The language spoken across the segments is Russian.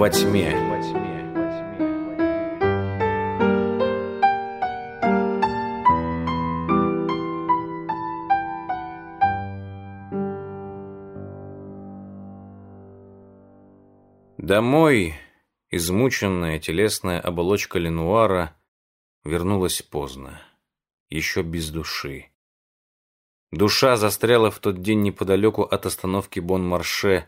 во тьме. Домой измученная телесная оболочка Ленуара вернулась поздно, еще без души. Душа застряла в тот день неподалеку от остановки Бон-Марше,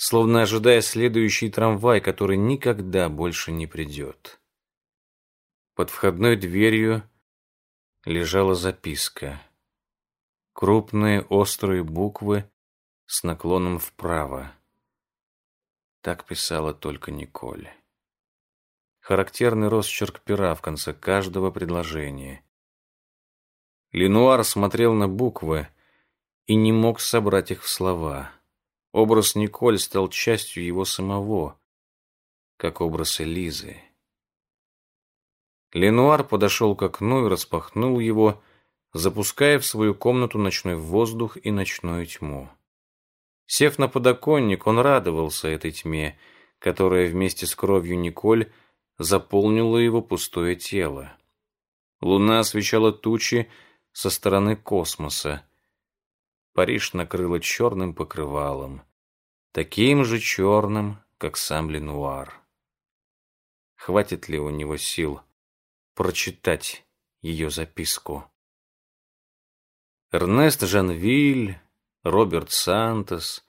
словно ожидая следующий трамвай, который никогда больше не придет. Под входной дверью лежала записка. Крупные острые буквы с наклоном вправо. Так писала только Николь. Характерный росчерк пера в конце каждого предложения. Ленуар смотрел на буквы и не мог собрать их в слова. Образ Николь стал частью его самого, как образ Элизы. Ленуар подошел к окну и распахнул его, запуская в свою комнату ночной воздух и ночную тьму. Сев на подоконник, он радовался этой тьме, которая вместе с кровью Николь заполнила его пустое тело. Луна освещала тучи со стороны космоса. Париж накрыла черным покрывалом, таким же черным, как сам Ленуар. Хватит ли у него сил прочитать ее записку? Эрнест Жанвиль Роберт Сантос,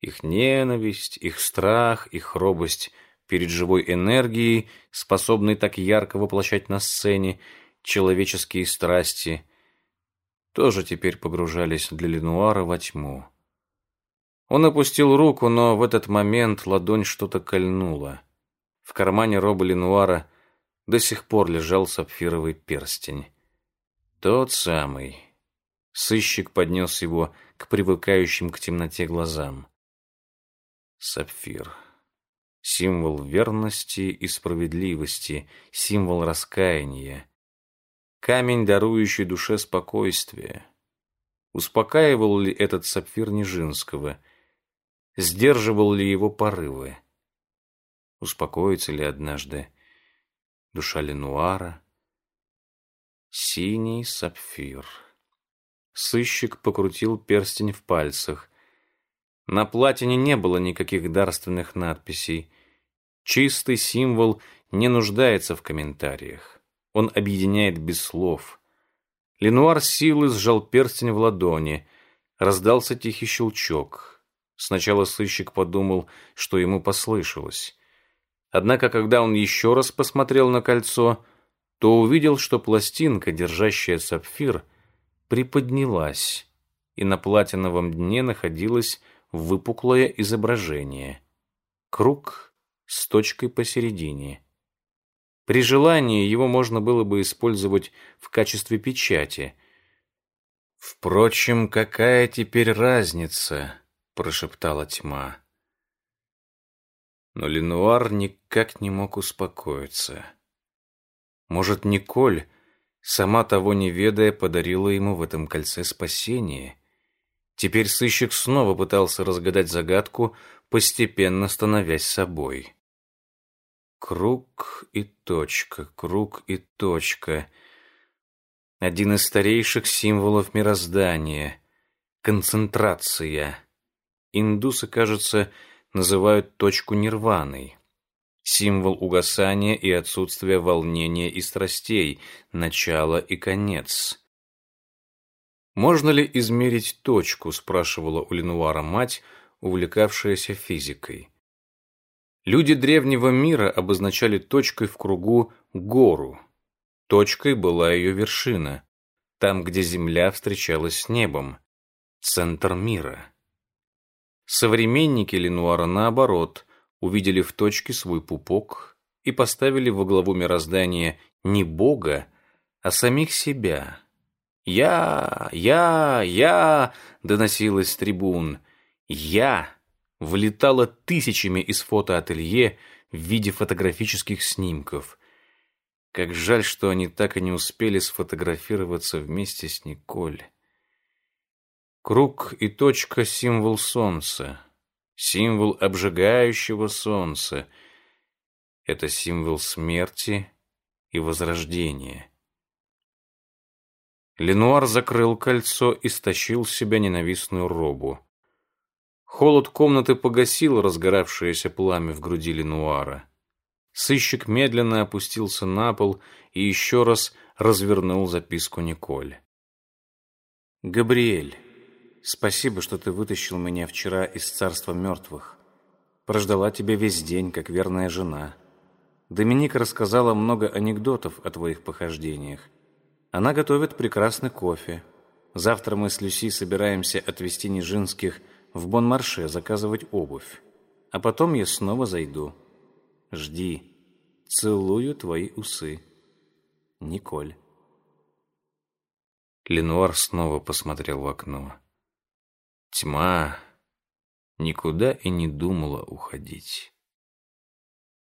их ненависть, их страх, их робость перед живой энергией, способной так ярко воплощать на сцене человеческие страсти, тоже теперь погружались для Ленуара во тьму. Он опустил руку, но в этот момент ладонь что-то кольнула. В кармане роба Ленуара до сих пор лежал сапфировый перстень. Тот самый. Сыщик поднес его к привыкающим к темноте глазам. Сапфир. Символ верности и справедливости, символ раскаяния. Камень, дарующий душе спокойствие. Успокаивал ли этот сапфир Нижинского? Сдерживал ли его порывы? Успокоится ли однажды душа Ленуара? Синий сапфир. Сыщик покрутил перстень в пальцах. На платине не было никаких дарственных надписей. Чистый символ не нуждается в комментариях. Он объединяет без слов. Ленуар силы сжал перстень в ладони. Раздался тихий щелчок. Сначала сыщик подумал, что ему послышалось. Однако, когда он еще раз посмотрел на кольцо, то увидел, что пластинка, держащая сапфир, — приподнялась, и на платиновом дне находилось выпуклое изображение. Круг с точкой посередине. При желании его можно было бы использовать в качестве печати. «Впрочем, какая теперь разница?» — прошептала тьма. Но Ленуар никак не мог успокоиться. Может, Николь сама того не ведая, подарила ему в этом кольце спасение. Теперь сыщик снова пытался разгадать загадку, постепенно становясь собой. Круг и точка, круг и точка. Один из старейших символов мироздания — концентрация. Индусы, кажется, называют точку нирваной символ угасания и отсутствия волнения и страстей, начало и конец. «Можно ли измерить точку?» – спрашивала у Ленуара мать, увлекавшаяся физикой. Люди древнего мира обозначали точкой в кругу гору. Точкой была ее вершина, там, где земля встречалась с небом, центр мира. Современники Ленуара, наоборот, увидели в точке свой пупок и поставили во главу мироздания не Бога, а самих себя. «Я, я, я!» — доносилось с трибун. «Я!» — вылетало тысячами из фотоателье в виде фотографических снимков. Как жаль, что они так и не успели сфотографироваться вместе с Николь. Круг и точка — символ солнца символ обжигающего солнца, Это символ смерти и возрождения. Ленуар закрыл кольцо и стащил с себя ненавистную робу. Холод комнаты погасил разгоравшееся пламя в груди Ленуара. Сыщик медленно опустился на пол и еще раз развернул записку Николь. «Габриэль, спасибо, что ты вытащил меня вчера из царства мертвых. Прождала тебя весь день, как верная жена. Доминика рассказала много анекдотов о твоих похождениях. Она готовит прекрасный кофе. Завтра мы с Люси собираемся отвезти Нижинских в Бон-Марше заказывать обувь. А потом я снова зайду. Жди. Целую твои усы. Николь. Ленуар снова посмотрел в окно. Тьма никуда и не думала уходить.